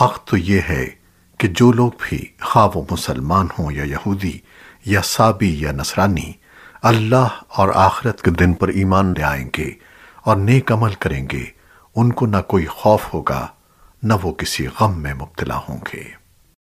حق تو یہ ہے کہ جو لوگ بھی خواہ وہ مسلمان ہوں یا یہودی یا سابی یا نصرانی، اللہ اور آخرت کے دن پر ایمان لے آئیں گے اور نیک عمل کریں گے، ان کو نہ کوئی خوف ہوگا، نہ وہ کسی غم میں مبتلا ہوں گے۔